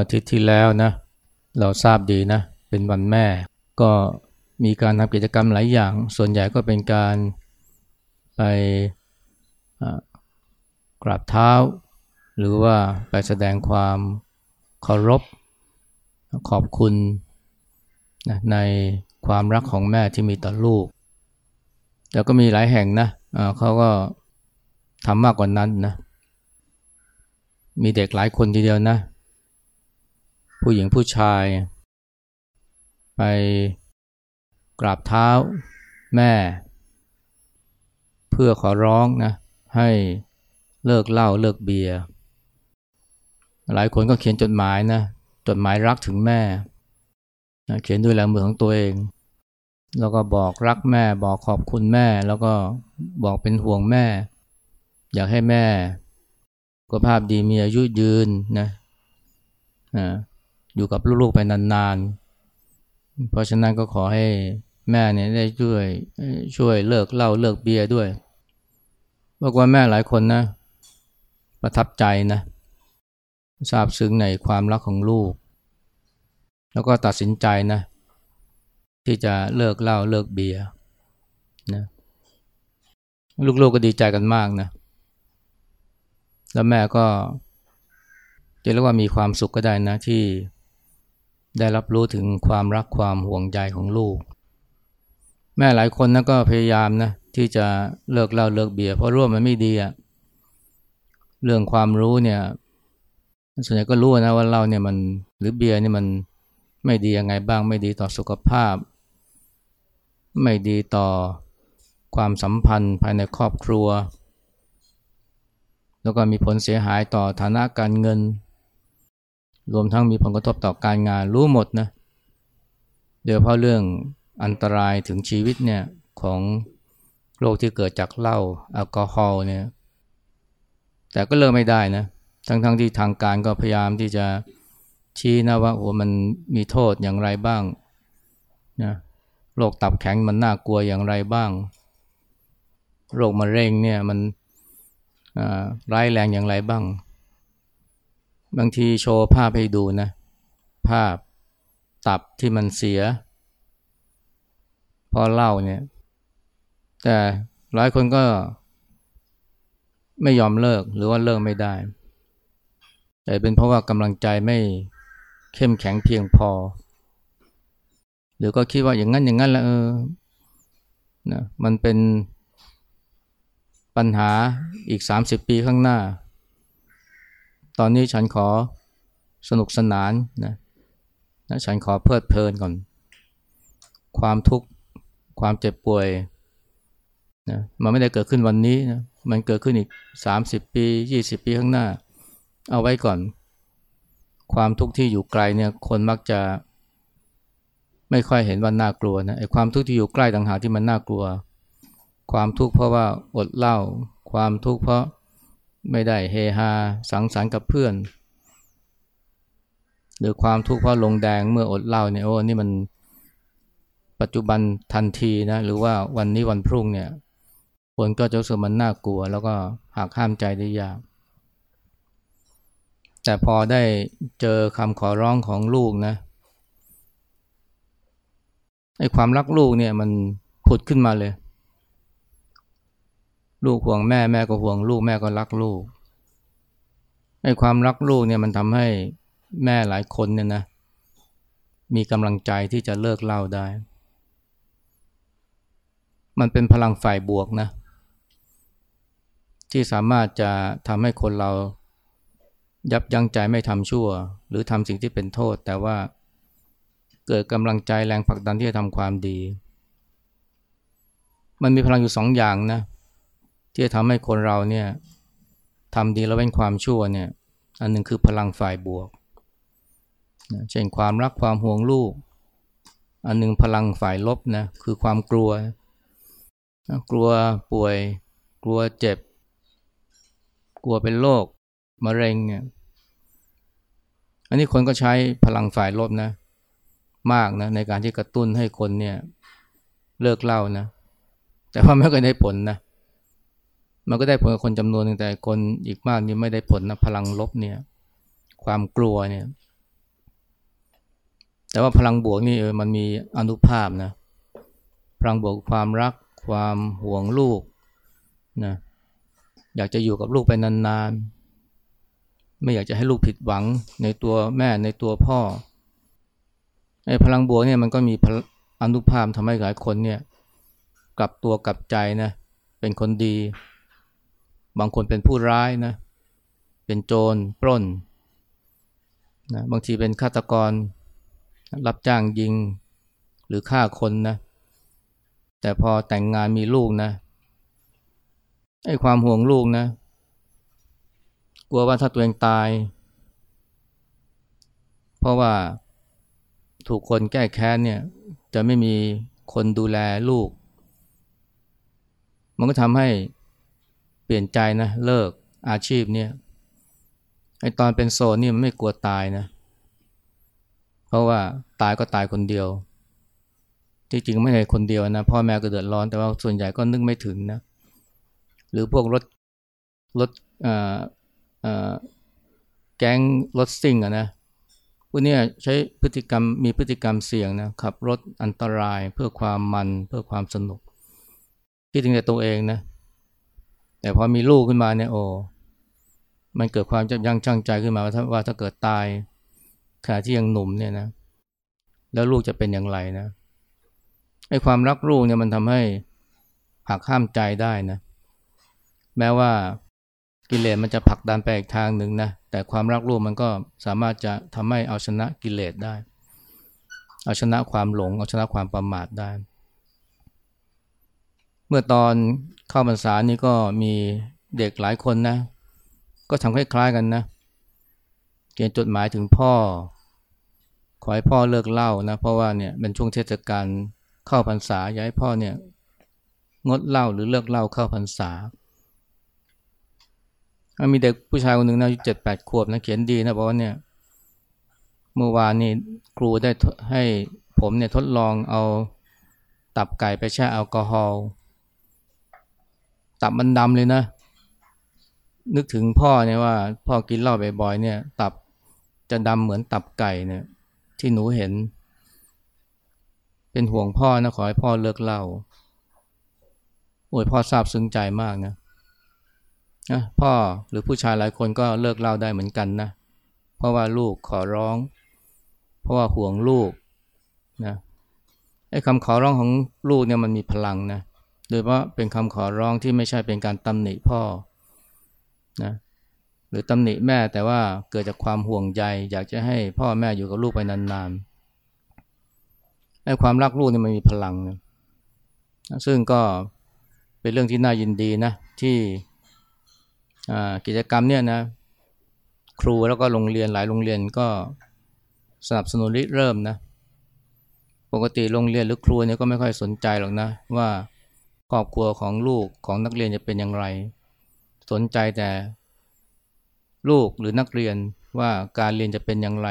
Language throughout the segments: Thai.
อาทิตย์ที่แล้วนะเราทราบดีนะเป็นวันแม่ ก็มีการทำกิจกรรมหลายอย่าง ส่วนใหญ่ก็เป็นการไปกราบเท้า หรือว่าไปแสดงความเคารพขอบคุณนะในความรักของแม่ที่มีต่อลูกแต่ก็มีหลายแห่งนะเขาก็ทำมากกว่านั้นนะ มีเด็กหลายคนทีเดียวนะ ผู้หญิงผู้ชาย ไปกราบเท้าแม่ เพื่อขอร้องนะให้เลิกเหล้าเลิกเบียร์หลายคนก็เขียนจดหมายนะจดหมายรักถึงแม่เขียนด้วยลายมือของตัวเอง แล้วก็บอกรักแม่บอกขอบคุณแม่ แล้วก็บอกเป็นห่วงแม่ อยากให้แม่สุขภาพดีมีอายุยืนนะ อยู่กับลูกๆไปนานๆ เพราะฉะนั้นก็ขอให้แม่เนี่ยได้ช่วยช่วยเลิกเหล้าเลิกเบียร์ด้วยบอกว่าแม่หลายคนนะ ประทับใจนะทราบซึ้งในความรักของลูก แล้วก็ตัดสินใจนะ ที่จะเลิกเหล้าเลิกเบียร์นะลูกๆกก็ดีใจกันมากนะ แล้วแม่ก็จะเรียกว่ามีความสุขก็ได้นะที่ ได้รับรู้ถึงความรักความห่วงใยของลูก แม่หลายคนนะก็พยายามนะที่จะเลิกเหล้าเลิกเบียร์เพราะรู้ว่ามันไม่ดีอะเรื่องความรู้เนี่ยส่วนใหญ่ก็รู้นะว่าเหล้าเนี่ยมันหรือเบียร์เนี่ยมันไม่ดียังไงบ้างไม่ดีต่อสุขภาพ ไม่ดีต่อความสัมพันธ์ภายในครอบครัว แล้วก็มีผลเสียหายต่อฐานะการเงิน รวมทั้งมีผลกระทบต่อการงานรู้หมดนะเดี๋ยวเพราะเรื่องอันตรายถึงชีวิตเนี่ยของโรคที่เกิดจากเหล้าแอลกอฮอล์เนี่ยแต่ก็เลิกไม่ได้นะทั้งๆทที่ทางการก็พยายามที่จะชี้นะว่าโอ้มันมีโทษอย่างไรบ้างนะโรคตับแข็งมันน่ากลัวอย่างไรบ้าง โรคมะเร็งเนี่ยมันร้ายแรงอย่างไรบ้าง บางทีโชว์ภาพให้ดูนะ ภาพตับที่มันเสียพอเล่าเนี่ย แต่หลายคนก็ไม่ยอมเลิกหรือว่าเลิกไม่ได้ แต่เป็นเพราะว่ากำลังใจไม่เข้มแข็งเพียงพอ หรือก็คิดว่าอย่างนั้นอย่างนั้นแล้วเออนะมันเป็นปัญหาอีก 30 ปีข้างหน้า ตอนนี้ฉันขอสนุกสนานนะนะฉันขอเพลิดเพลินก่อน ความทุกข์ความเจ็บป่วยนะมันไม่ได้เกิดขึ้นวันนี้นะมันเกิดขึ้นอีก 30 ปี 20 ปีข้างหน้า เอาไว้ก่อน ความทุกข์ที่อยู่ไกลเนี่ยคนมักจะ ไม่ค่อยเห็นว่าน่ากลัวนะไอ้ความทุกข์ที่อยู่ใกล้ต่างหากที่มันน่ากลัว ความทุกข์เพราะว่าอดเหล้าความทุกข์เพราะ ไม่ได้เฮฮาสังสรรค์กับเพื่อน หรือความทุกข์เพราะลงแดงเมื่ออดเหล้าเนี่ยโอ้นี่มันปัจจุบันทันทีนะหรือว่าวันนี้วันพรุ่งเนี่ยคนก็จะรู้สึกมันน่ากลัว แล้วก็หักห้ามใจได้ยาก แต่พอได้เจอคำขอร้องของลูกนะไอ้ความรักลูกเนี่ยมันผุดขึ้นมาเลย ลูกห่วงแม่แม่ก็ห่วงลูกแม่ก็รักลูกไอ้ความรักลูกเนี่ยมันทำให้แม่หลายคนเนี่ยนะ มีกำลังใจที่จะเลิกเล่าได้ มันเป็นพลังฝ่ายบวกนะ ที่สามารถจะทำให้คนเรายับยั้งใจไม่ทำชั่ว หรือทำสิ่งที่เป็นโทษ แต่ว่าเกิดกำลังใจแรงผลักดันที่จะทำความดี มันมีพลังอยู่สองอย่างนะ ที่จะทำให้คนเราเนี่ยทำดีแล้วเป็นความชั่วเนี่ย อันหนึ่งคือพลังฝ่ายบวกเช่นความรักความห่วงลูก อันหนึ่งพลังฝ่ายลบนะคือความกลัวกลัวป่วย กลัวเจ็บ กลัวเป็นโรคมะเร็งเนี่ยอันนี้คนก็ใช้พลังฝ่ายลบนะ มากนะในการที่กระตุ้นให้คนเนี่ยเลิกเล่านะ แต่ว่าไม่เคยได้ผลนะ มันก็ได้ผลกับคนจำนวนหนึ่งแต่คนอีกมากนี่ไม่ได้ผลนะพลังลบเนี่ย ความกลัวเนี่ย แต่ว่าพลังบวกนี่เออมันมีอนุภาพนะพลังบวกความรัก ความห่วงลูกนะอยากจะอยู่กับลูกไปนานๆ ไม่อยากจะให้ลูกผิดหวังในตัวแม่ในตัวพ่อไอ้พลังบวกเนี่ยมันก็มีอนุภาพทำให้หลายคนเนี่ย กลับตัวกลับใจนะเป็นคนดี บางคนเป็นผู้ร้ายนะ เป็นโจรปล้นนะบางทีเป็นฆาตกร รับจ้างยิงหรือฆ่าคนนะ แต่พอแต่งงานมีลูกนะไอ้ความห่วงลูกนะ กลัวว่าถ้าตัวเองตาย เพราะว่าถูกคนแก้แค้นเนี่ย จะไม่มีคนดูแลลูก มันก็ทำให้ ปลี่ยนใจนะเลิกอาชีพเนี่ยไอตอนเป็นโซนนี่มันไม่กลัวตายนะ เพราะว่าตายก็ตายคนเดียวที่จริงไม่ใช่คนเดียวนะพ่อแม่ก็เดือดร้อนแต่ว่าส่วนใหญ่ก็นึกไม่ถึงนะหรือพวกรถรถแก๊งรถซิ่งอะนะพวกนี้ใช้พฤติกรรมมีพฤติกรรมเสี่ยงนะขับรถอันตรายเพื่อความมันเพื่อความสนุกคิดถึงแต่ตัวเองนะ แต่พอมีลูกขึ้นมาเนี่ยโอ้มันเกิดความจับยั้งชั่งใจขึ้นมาว่าถ้าว่าถ้าเกิดตายขณะที่ยังหนุ่มเนี่ยนะ แล้วลูกจะเป็นอย่างไรนะไอ้ความรักลูกเนี่ยมันทำให้หักห้ามใจได้นะ แม้ว่ากิเลสมันจะผลักดันไปอีกทางหนึ่งนะแต่ความรักลูกมันก็สามารถจะทำให้เอาชนะกิเลสได้ เอาชนะความหลง เอาชนะความประมาทได้ เมื่อตอนเข้าพรรษานี่ก็มีเด็กหลายคนนะ ก็ทำคล้ายๆกันนะเขียนจดหมายถึงพ่อ ขอให้พ่อเลิกเล่านะ เพราะว่าเนี่ยเป็นช่วงเทศกาลเข้าพรรษาอยากให้พ่อเนี่ยงดเหล้าหรือเลิกเหล้าเข้าพรรษา มีเด็กผู้ชายคนหนึ่งนะอายุเจ็ดแปดขวบนะเขียนดีนะบอกว่าเนี่ย เมื่อวานนี่ครูได้ให้ผมเนี่ยทดลองเอาตับไก่ไปแช่แอลกอฮอล์ ตับมันดำเลยนะ นึกถึงพ่อเนี่ยว่า พ่อกินเหล้าบ่อยๆเนี่ย ตับจะดำเหมือนตับไก่เนี่ย ที่หนูเห็น เป็นห่วงพ่อนะขอให้พ่อเลิกเล่าโอ้ยพ่อทราบซึ้งใจมากนะนะพ่อหรือผู้ชายหลายคนก็เลิกเล่าได้เหมือนกันนะ เพราะว่าลูกขอร้อง เพราะว่าห่วงลูกนะไอ้คำขอร้องของลูกเนี่ยมันมีพลังนะ โดยเพราะเป็นคำขอร้องที่ไม่ใช่เป็นการตำหนิพ่อนะหรือตำหนิแม่แต่ว่าเกิดจากความห่วงใยอยากจะให้พ่อแม่อยู่กับลูกไปนานๆไอ้ความรักลูกนี่มันมีพลังนะซึ่งก็เป็นเรื่องที่น่ายินดีนะที่กิจกรรมเนี่ยนะครูแล้วก็โรงเรียนหลายโรงเรียนก็สนับสนุนริเริ่มนะปกติโรงเรียนหรือครูเนี่ยก็ไม่ค่อยสนใจหรอกนะว่า ครอบครัวของลูกของนักเรียนจะเป็นอย่างไร สนใจแต่ลูกหรือนักเรียนว่าการเรียนจะเป็นอย่างไร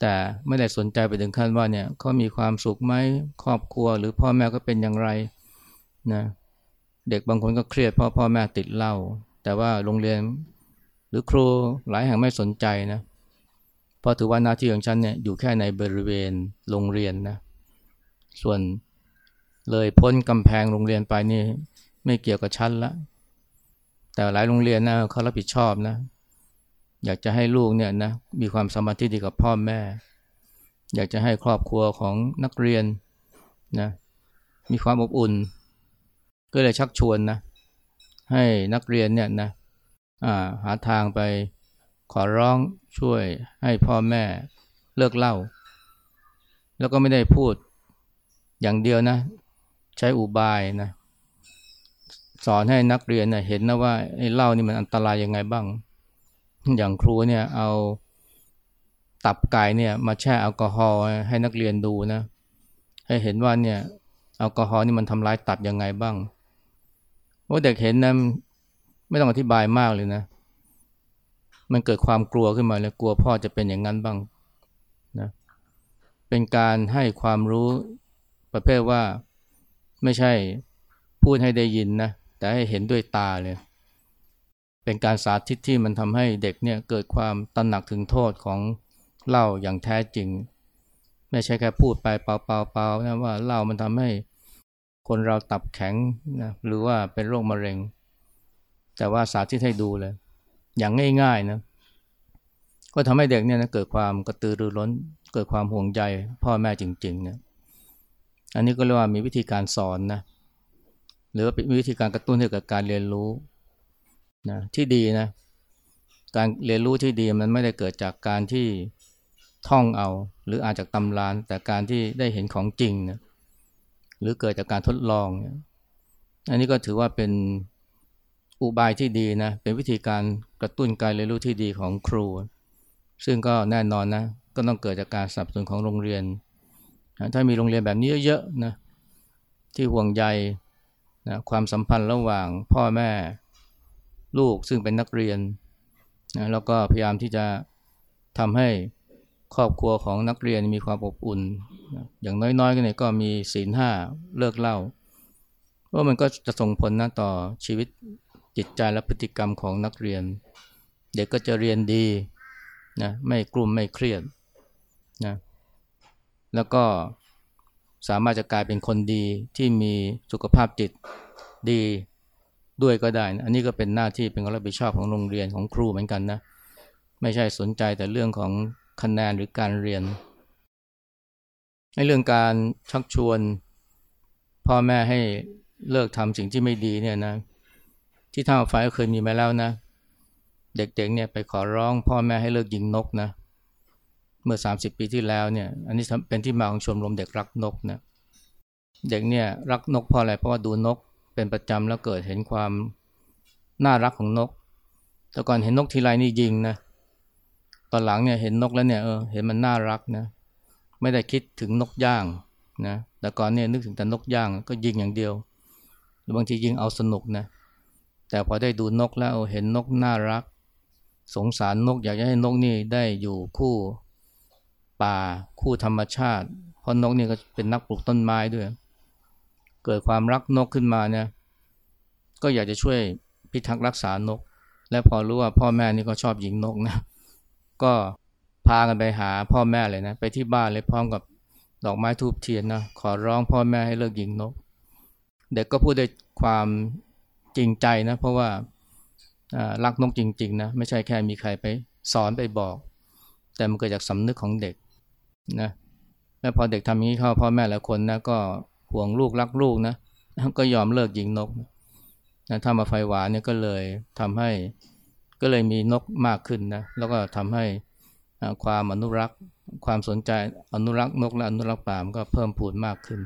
แต่ไม่ได้สนใจไปถึงขั้นว่าเนี่ยเขามีความสุขไหมครอบครัวหรือพ่อแม่ก็เป็นอย่างไรนะเด็กบางคนก็เครียดเพราะพ่อแม่ติดเหล้าแต่ว่าโรงเรียนหรือครูหลายแห่งไม่สนใจนะเพราะถือว่าหน้าที่ของฉันเนี่ยอยู่แค่ในบริเวณโรงเรียนนะส่วน เลยพ้นกำแพงโรงเรียนไปนี่ไม่เกี่ยวกับฉันละ แต่หลายโรงเรียนนะเขารับผิดชอบนะ อยากจะให้ลูกเนี่ยนะมีความสมาธิดีกับพ่อแม่ อยากจะให้ครอบครัวของนักเรียนนะมีความอบอุ่น ก็เลยชักชวนนะให้นักเรียนเนี่ยนะหาทางไปขอร้องช่วยให้พ่อแม่เลิกเล่า แล้วก็ไม่ได้พูดอย่างเดียวนะ ใช้อุบายนะสอนให้นักเรียนนะเห็นนะว่าไอ้เล่านี่มันอันตรายยังไงบ้าง อย่างครูเนี่ยเอาตับไก่เนี่ยมาแช่แอลกอฮอล์ให้นักเรียนดูนะ ให้เห็นว่าเนี่ยแอลกอฮอล์นี่มันทำร้ายตับยังไงบ้างว่าเด็กเห็นนะไม่ต้องอธิบายมากเลยนะ มันเกิดความกลัวขึ้นมาเลยกลัวพ่อจะเป็นอย่างนั้นบ้างนะเป็นการให้ความรู้ประเภทว่า ไม่ใช่พูดให้ได้ยินนะ แต่ให้เห็นด้วยตาเลย เป็นการสาธิตที่มันทำให้เด็กเนี่ยเกิดความตระหนักถึงโทษของเหล้าอย่างแท้จริง ไม่ใช่แค่พูดไปเปล่าๆๆนะว่าเหล้ามันทำให้คนเราตับแข็งนะหรือว่าเป็นโรคมะเร็ง แต่ว่าสาธิตให้ดูเลย อย่างง่ายๆนะก็ทำให้เด็กเนี่ยนะเกิดความกระตือรือร้น เกิดความห่วงใยพ่อแม่จริงๆเนี่ย อันนี้ก็เรียกว่ามีวิธีการสอนนะหรือว่าเป็นวิธีการกระตุ้นให้เกิดการเรียนรู้นะที่ดีนะการเรียนรู้ที่ดีมันไม่ได้เกิดจากการที่ท่องเอา หรืออ่านจากตำรานแต่การที่ได้เห็นของจริงนะหรือเกิดจากการทดลองเนี่ยอันนี้ก็ถือว่าเป็นอุบายที่ดีนะเป็นวิธีการกระตุ้นการเรียนรู้ที่ดีของครู ซึ่งก็แน่นอนนะก็ต้องเกิดจากการสนับสนุนของโรงเรียน ถ้ามีโรงเรียนแบบนี้เยอะๆนะที่ห่วงใยนะความสัมพันธ์ระหว่างพ่อแม่ลูกซึ่งเป็นนักเรียนนะแล้วก็พยายามที่จะทำให้ครอบครัวของนักเรียนมีความอบอุ่นนะอย่างน้อยๆ ก็เนี่ยก็มีศีลห้าเลิกเล่าว่ามันก็จะส่งผลนะต่อชีวิตจิตใจและพฤติกรรมของนักเรียน เด็กก็จะเรียนดีนะไม่กลุ่มไม่เครียด แล้วก็สามารถจะกลายเป็นคนดีที่มีสุขภาพจิตดีด้วยก็ได้นะอันนี้ก็เป็นหน้าที่เป็นความรับผิดชอบของโรงเรียนของครูเหมือนกันนะ ไม่ใช่สนใจแต่เรื่องของคะแนนหรือการเรียน ในเรื่องการชักชวนพ่อแม่ให้เลิกทำสิ่งที่ไม่ดีเนี่ยนะ ที่ท่าไฟก็เคยมีมาแล้วนะ เด็กๆเนี่ยไปขอร้องพ่อแม่ให้เลิกยิงนกนะเมื่อ 30 ปีที่แล้วเนี่ยอันนี้เป็นที่มาของชมรมเด็กรักนกนะเด็กเนี่ยรักนกเพราะอะไรเพราะว่าดูนกเป็นประจำแล้วเกิดเห็นความน่ารักของนก แต่ก่อนเห็นนกทีไรนี่ยิงนะตอนหลังเนี่ยเห็นนกแล้วเนี่ยเออเห็นมันน่ารักนะไม่ได้คิดถึงนกย่างนะแต่ก่อนเนี่ยนึกถึงแต่นกย่างก็ยิงอย่างเดียวหรือบางทียิงเอาสนุกนะแต่พอได้ดูนกแล้วเห็นนกน่ารัก สงสารนกอยากจะให้นกนี่ได้อยู่คู่ ป่า คู่ธรรมชาติ เพราะนกเนี่ยก็เป็นนักปลูกต้นไม้ด้วย เกิดความรักนกขึ้นมาเนี่ยก็อยากจะช่วยพิทักษ์รักษานก และพอรู้ว่าพ่อแม่นี่ก็ชอบยิงนกนะ ก็พากันไปหาพ่อแม่เลยนะ ไปที่บ้านเลยพร้อมกับดอกไม้ทูบเทียนนะ ขอร้องพ่อแม่ให้เลิกยิงนก เด็กก็พูดด้วยความจริงใจนะ เพราะว่ารักนกจริง ๆ นะ ไม่ใช่แค่มีใครไปสอนไปบอก แต่มันเกิดจากสำนึกของเด็ก นะแล้วพอเด็กทำอย่างนี้เข้าพ่อแม่หลายคนนะก็ห่วงลูกรักลูกนะก็ยอมเลิกยิงนกนะถ้ามาไฟหวานเนี่ยก็เลยทำให้ก็เลยมีนกมากขึ้นนะแล้วก็ทำให้ความอนุรักษ์ ความสนใจอนุรักษ์นกและอนุรักษ์ป่ามก็เพิ่มพูนมากขึ้น